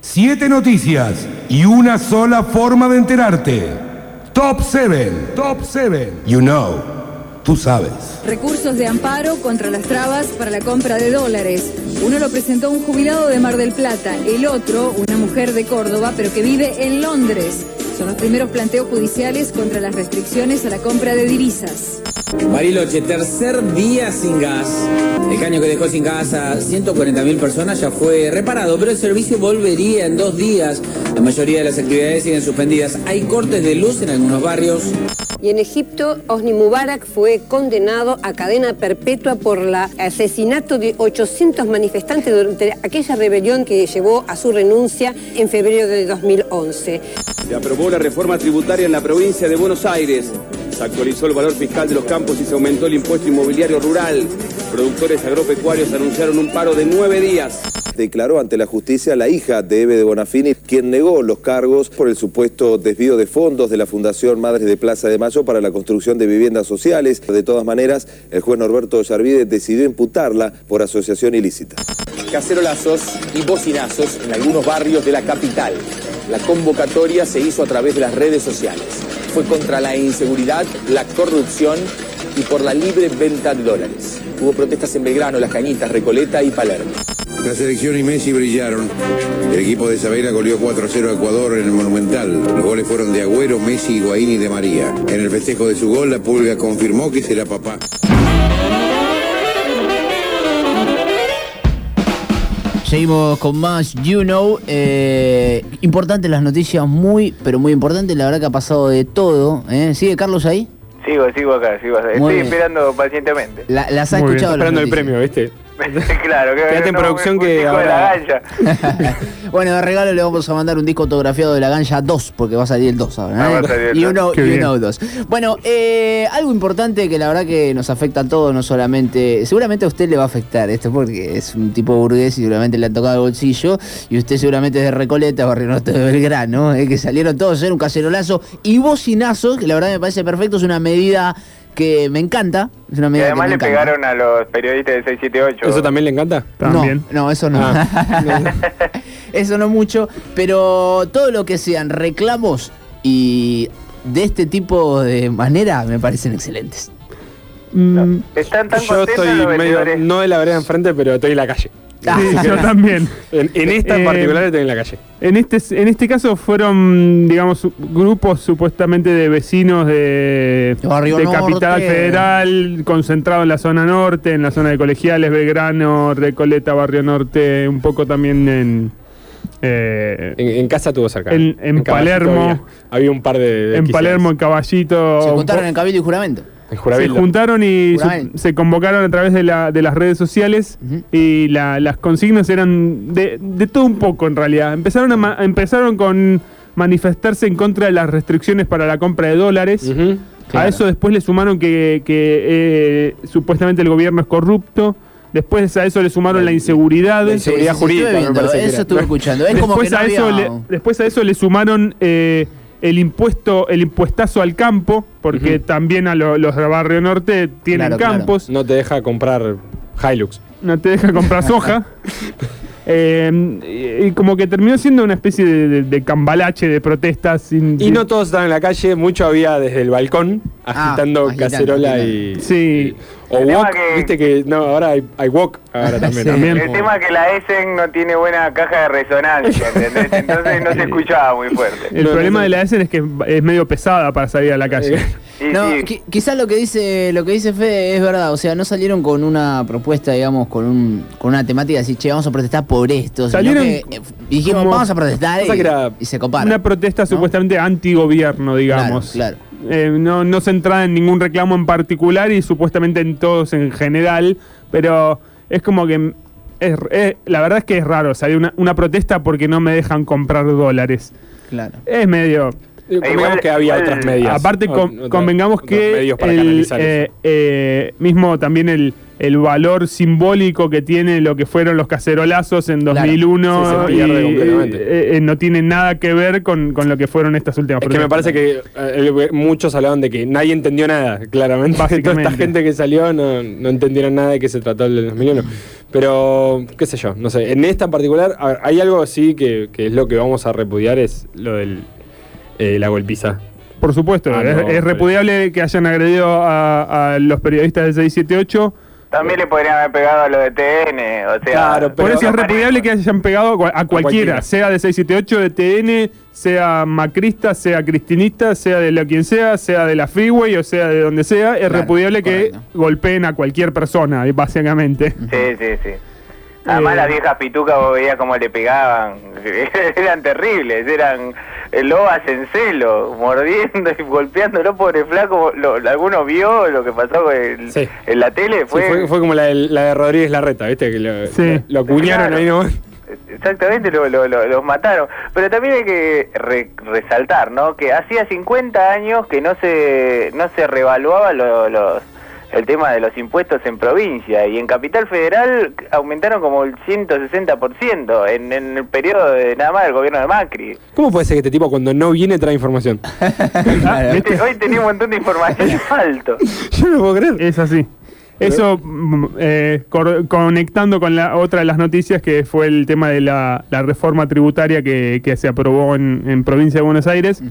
Siete noticias y una sola forma de enterarte. Top 7. Top 7. You know. Tú sabes. Recursos de amparo contra las trabas para la compra de dólares. Uno lo presentó un jubilado de Mar del Plata, el otro una mujer de Córdoba, pero que vive en Londres. Son los primeros planteos judiciales contra las restricciones a la compra de divisas. Bariloche, tercer día sin gas. El caño que dejó sin gas a 140.000 personas ya fue reparado, pero el servicio volvería en dos días. La mayoría de las actividades siguen suspendidas. Hay cortes de luz en algunos barrios. Y en Egipto, Osni Mubarak fue condenado a cadena perpetua por el asesinato de 800 manifestantes durante aquella rebelión que llevó a su renuncia en febrero de 2011. Se aprobó la reforma tributaria en la provincia de Buenos Aires. Se actualizó el valor fiscal de los campos y se aumentó el impuesto inmobiliario rural. Productores agropecuarios anunciaron un paro de nueve días declaró ante la justicia la hija de Eve de Bonafini, quien negó los cargos por el supuesto desvío de fondos de la Fundación Madres de Plaza de Mayo para la construcción de viviendas sociales. De todas maneras, el juez Norberto Yarvide decidió imputarla por asociación ilícita. Cacerolazos y bocinazos en algunos barrios de la capital. La convocatoria se hizo a través de las redes sociales. Fue contra la inseguridad, la corrupción y por la libre venta de dólares. Hubo protestas en Belgrano, Las Cañitas, Recoleta y Palermo. La selección y Messi brillaron. El equipo de Sabeira goleó 4-0 a Ecuador en el Monumental. Los goles fueron de Agüero, Messi, Higuaín y de María. En el festejo de su gol, la pulga confirmó que será papá. Seguimos con más You Know. Eh, importante las noticias, muy, pero muy importante. La verdad que ha pasado de todo. ¿eh? ¿Sigue Carlos ahí? Sigo, sigo acá, sigo acá. Estoy esperando pacientemente. La, las ha escuchado. esperando el premio, ¿viste? claro, que Quédate en producción que ahora... bueno, de regalo le vamos a mandar un disco autografiado de la Ganja 2, porque va a salir el 2 ahora. ¿eh? y uno, y uno 2. Bueno, eh, algo importante que la verdad que nos afecta a todos, no solamente. Seguramente a usted le va a afectar esto, porque es un tipo burgués y seguramente le ha tocado el bolsillo. Y usted seguramente es de Recoleta, Barrio Norte de Belgrano, ¿eh? que salieron todos a hacer un cacerolazo y bocinazos, que la verdad me parece perfecto, es una medida que me encanta. Es una y además le pegaron a los periodistas de 678. ¿Eso también le encanta? ¿También? No, no, eso no. Ah. eso no mucho. Pero todo lo que sean reclamos y de este tipo de manera me parecen excelentes. Mm. Están tan Yo estoy medio, no de la vereda enfrente, pero estoy en la calle. Ah, yo también. En, esta en Eh, particular estoy en la calle. En este, en este caso fueron, digamos, grupos supuestamente de vecinos de, de Norte. Capital Federal, concentrados en la zona norte, en la zona de colegiales, Belgrano, Recoleta, Barrio Norte, un poco también en... eh, En, en casa tuvo cerca. En- Palermo. Había, había un par de. de en. Palermo, en Caballito... Se un juntaron en Cabildo y Juramento. Se juntaron y su- se convocaron a través de, la- de las redes sociales y la- las consignas eran de, de todo un poco en realidad. Empezaron, a ma- empezaron con manifestarse en contra de las restricciones para la compra de dólares. Claro. A eso después le sumaron que, que, eh, supuestamente el gobierno es corrupto. Después a eso le sumaron la inseguridad. la inseguridad Sí, sí, sí, jurídica, me parece eso estuve escuchando. Es como que después, no a eso había- le, después a eso le sumaron eh, el impuesto, el impuestazo al campo, porque también a lo- los de Barrio Norte tienen Claro, claro. campos. No te deja comprar Hilux. no te deja comprar soja. Eh, y, y como que terminó siendo una especie de, de- de cambalache de protestas. Sin, Y sin- no todos estaban en la calle, mucho había desde el balcón Ah, agitando cacerola agitando. y. Sí. O El tema wok, que- viste que no, ahora hay, hay wok ahora también. Sí. También. El tema es que la Essen no tiene buena caja de resonancia, ¿entendés? Entonces no se escuchaba muy fuerte. El No, problema no, de la ESEN es que es medio pesada para salir a la calle. Sí, No, sí. qui- quizás lo que dice lo que dice Fede es verdad, o sea, no salieron con una propuesta, digamos, con un con una temática así, che, vamos a protestar por esto, Salieron que, eh, dijimos, como- vamos a protestar y, que era y se coparon. Una protesta supuestamente anti-gobierno, digamos. Claro, Eh, no, no centrada en ningún reclamo en particular y supuestamente en todos en general, pero es como que es, es- la verdad es que es raro salir una, una protesta porque no me dejan comprar dólares. claro. Es medio... Digamos igual- que había igual- otras medias. Aparte, O- con- otra- convengamos que medios para el, eh, eh, mismo también el, el valor simbólico que tiene lo que fueron los cacerolazos en Claro. 2001 Sí, se y, pierde completamente. eh, eh, no tiene nada que ver con, con lo que fueron estas últimas Es que me parece que eh, muchos hablaban de que nadie entendió nada, claramente. Toda esta gente que salió no, no entendieron nada de qué se trató el del 2001. Pero, qué sé yo, no sé. En esta en particular, ver, hay algo así que, que es lo que vamos a repudiar, es lo del eh, la golpiza. Por supuesto, Ah, es, no, es pero- repudiable que hayan agredido a, a los periodistas del 678. También le podrían haber pegado a lo de TN, o sea... Claro, Por eso es repudiable que hayan pegado a cual- a cualquiera, cualquiera. sea de 678, de TN, sea macrista, sea cristinista, sea de lo quien sea, sea de la Freeway o sea de donde sea. Es Claro, repudiable que golpeen a cualquier persona, básicamente. Sí, sí, sí. Además Eh. las viejas pitucas vos veías cómo le pegaban. eran terribles, eran eh, lobas en celo, mordiendo y golpeándolo, pobre flaco. Lo, ¿Alguno vio lo que pasó en, Sí. en la tele? Sí, Fue, fue, fue como la de, la de Rodríguez Larreta, ¿viste? Que lo, Sí. lo- lo acuñaron Claro. ahí nomás. Exactamente, lo- lo- lo- los mataron. Pero también hay que re- resaltar, ¿no? Que hacía 50 años que no se no se revaluaba lo- los el tema de los impuestos en provincia y en Capital Federal aumentaron como el 160% en, en el periodo de nada más del gobierno de Macri. ¿Cómo puede ser que este tipo cuando no viene trae información? Hoy tenía un montón de información alto. Yo no puedo creer. Es así. Eso, mm, eh, cor- conectando con la otra de las noticias, que fue el tema de la, la reforma tributaria que, que se aprobó en, en provincia de Buenos Aires.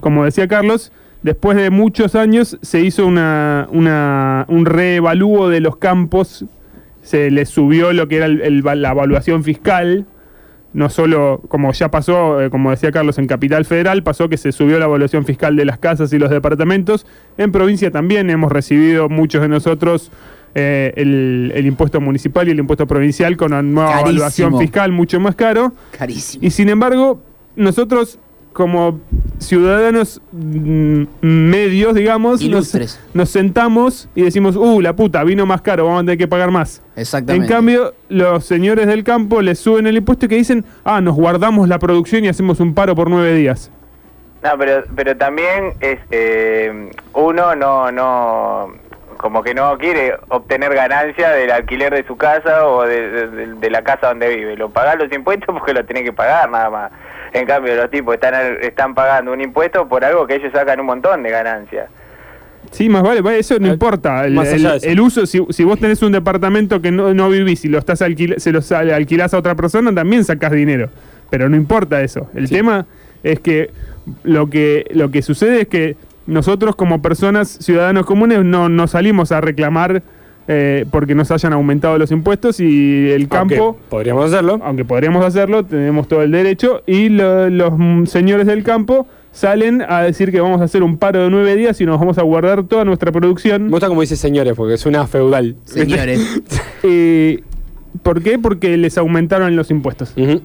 Como decía Carlos, después de muchos años se hizo una, una- un reevalúo de los campos, se les subió lo que era el- el va- la evaluación fiscal, no solo, como ya pasó, eh, como decía Carlos, en Capital Federal, pasó que se subió la evaluación fiscal de las casas y los departamentos. En provincia también hemos recibido muchos de nosotros eh, el, el impuesto municipal y el impuesto provincial con una nueva Carísimo. evaluación fiscal mucho más caro. Carísimo. Y sin embargo, nosotros como ciudadanos mm, medios, digamos, nos, Ilustres. nos sentamos y decimos, uh, la puta, vino más caro, vamos a tener que pagar más. En Exactamente. cambio, los señores del campo les suben el impuesto y que dicen, ah, nos guardamos la producción y hacemos un paro por nueve días. No, pero, pero también es eh, uno no, no, como que no quiere obtener ganancia del alquiler de su casa o de, de- de- de la casa donde vive. Lo pagás los impuestos porque lo tenés que pagar nada más. En cambio, los tipos están, están pagando un impuesto por algo que ellos sacan un montón de ganancia. Sí, más vale, vale, eso no importa. El, más allá el- de eso. el uso, si, si vos tenés un departamento que no, no vivís y lo estás alquil- se lo alquilás a otra persona, también sacás dinero. Pero no importa eso. El tema es que lo que lo que sucede es que nosotros como personas, ciudadanos comunes, no, no salimos a reclamar eh, porque nos hayan aumentado los impuestos y el Aunque campo podríamos hacerlo. aunque podríamos hacerlo, tenemos todo el derecho, y lo- los señores del campo salen a decir que vamos a hacer un paro de nueve días y nos vamos a guardar toda nuestra producción. Me gusta como dice señores, porque es una feudal. Señores. Eh, ¿Por qué? Porque les aumentaron los impuestos. Ujú.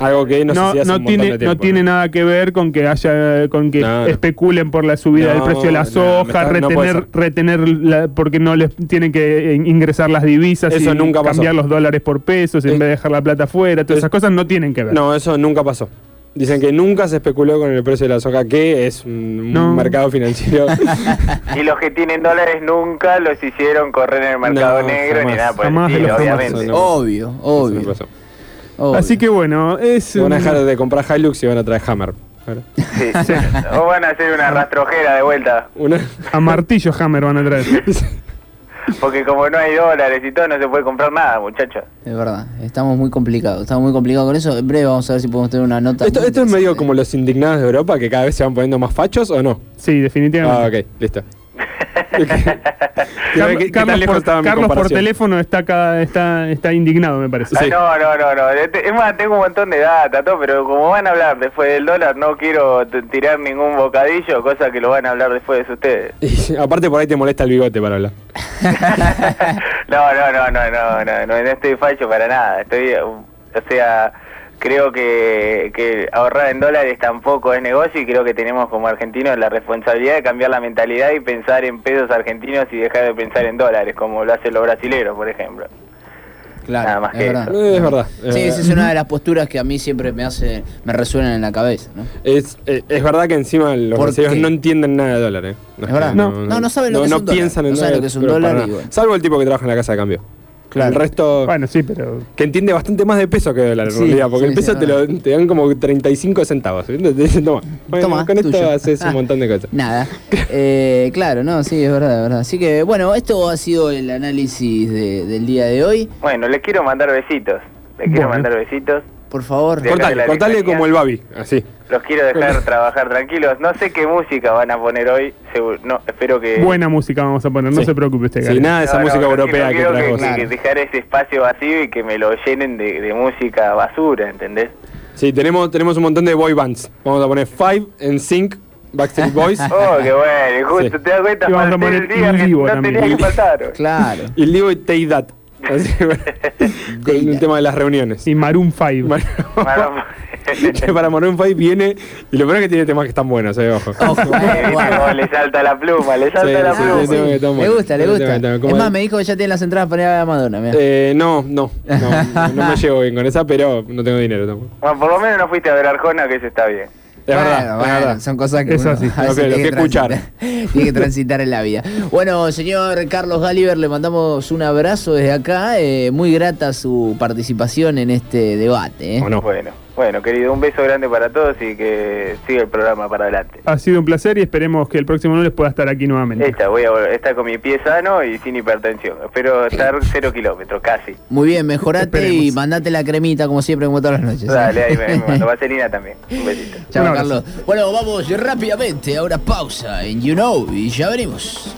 Algo que no, No, sé si hace no un tiene, de tiempo, no tiene nada que ver con que haya con que No, especulen por la subida del precio de la soja, está- retener, retener la- porque no les tienen que ingresar las divisas Eso y nunca pasó. cambiar los dólares por pesos en Eh, vez de dejar la plata afuera. Todas es- esas cosas no tienen que ver. No, eso nunca pasó. Dicen que nunca se especuló con el precio de la soja, que es un, No. mercado financiero. Y los que tienen dólares nunca los hicieron correr en el mercado No, negro ni nada por el Jamás de estilo, los jamás. obviamente. No. Obvio, Eso no obvio. Obvio. Así que bueno, es Van a dejar de comprar Hilux y van a traer Hammer. Ahora. Sí. O van a hacer una rastrojera de vuelta. Una... a martillo Hammer van a traer. Porque como no hay dólares y todo, no se puede comprar nada, muchachos. Es verdad, estamos muy complicados, estamos muy complicados con eso. En breve vamos a ver si podemos tener una nota. ¿Esto, ¿Esto es medio como los indignados de Europa que cada vez se van poniendo más fachos o no? Sí, definitivamente. Ah, ok, listo. Carlos, qué- por, Carlos teléfono está, cada, está, está indignado, me parece. Ah, Sí. no, no, no, no. Es más, tengo un montón de data, todo, pero como van a hablar después del dólar, no quiero tirar ningún bocadillo, cosa que lo van a hablar después de ustedes. Y aparte por ahí te molesta el bigote para hablar. No, no, no, no, no, no, no, no estoy falso para nada. Estoy, uh, o sea, creo que, que ahorrar en dólares tampoco es negocio y creo que tenemos como argentinos la responsabilidad de cambiar la mentalidad y pensar en pesos argentinos y dejar de pensar en dólares, como lo hacen los brasileros, por ejemplo. Claro, Nada más es que verdad. eso. Es verdad. Sí, es esa es una de las posturas que a mí siempre me hace, me resuenan en la cabeza, ¿no? Es, eh, es verdad que encima los ¿Por brasileños no entienden nada de dólar, ¿eh? Es que verdad. No, no, no saben lo que es no un dólar. piensan en No saben lo que es un dólar bueno. Salvo el tipo que trabaja en la casa de cambio. Claro. El resto. Bueno, sí, pero. Que entiende bastante más de peso que de dólar en Sí, realidad, porque sí, el peso sí, te, lo, te dan como 35 centavos. Te dicen, toma, bueno, Toma, con esto tuyo. haces Ah. un montón de cosas. Nada. Eh, claro, no, sí, es verdad, es verdad. Así que, bueno, esto ha sido el análisis de- del día de hoy. Bueno, les quiero mandar besitos. Les quiero Bueno. mandar besitos. Por favor. Cortale, cortale como el Babi, así. Los quiero dejar trabajar tranquilos. No sé qué música van a poner hoy. seguro- no, espero que. Buena música vamos a poner, no Sí. se preocupe usted, Sí, nada de esa No, música no europea que trajo. que, que dejar ese espacio vacío y que me lo llenen de, de música basura, ¿entendés? Sí, tenemos, tenemos un montón de boy bands. Vamos a poner Five en Sync, Backstreet Boys. Oh, qué bueno. Justo Sí. te das cuenta Y vamos a poner el día que no también. tenía que faltar. Claro. Y el Diego y Take That. Así, bueno, con el tema de las reuniones. Y Maroon 5. Bueno, Bueno, que para Maroon 5 viene. Y lo peor es que tiene temas que están buenos, eh, ojo. Eh, bueno. le salta la pluma, le salta Sí, la sí, pluma. sí, sí, están Le buenos. gusta, le gusta. como Es más, me dijo que ya tiene las entradas para ir a Madonna. mirá. Eh, no, no, no, no me llevo bien con esa, pero no tengo dinero tampoco. Bueno, por lo menos no fuiste a ver Arjona, que eso está bien. Es Bueno, verdad, es bueno, verdad. son cosas que Eso uno que- tiene que escuchar. transitar- tiene que transitar en la vida. Bueno, señor Carlos Galiber, le mandamos un abrazo desde acá. eh, muy grata su participación en este debate. ¿eh? ¿O no? Bueno, bueno, querido, un beso grande para todos y que siga el programa para adelante. Ha sido un placer y esperemos que el próximo lunes pueda estar aquí nuevamente. Esta, voy a estar con mi pie sano y sin hipertensión. Espero estar cero kilómetros, casi. Muy bien, mejorate y mandate la cremita como siempre, como todas las noches. ¿eh? Dale, ahí me, me mando. Vaselina también. Un besito. Chao. Carlos. Bueno, vamos rápidamente. Ahora pausa en You Know y ya venimos.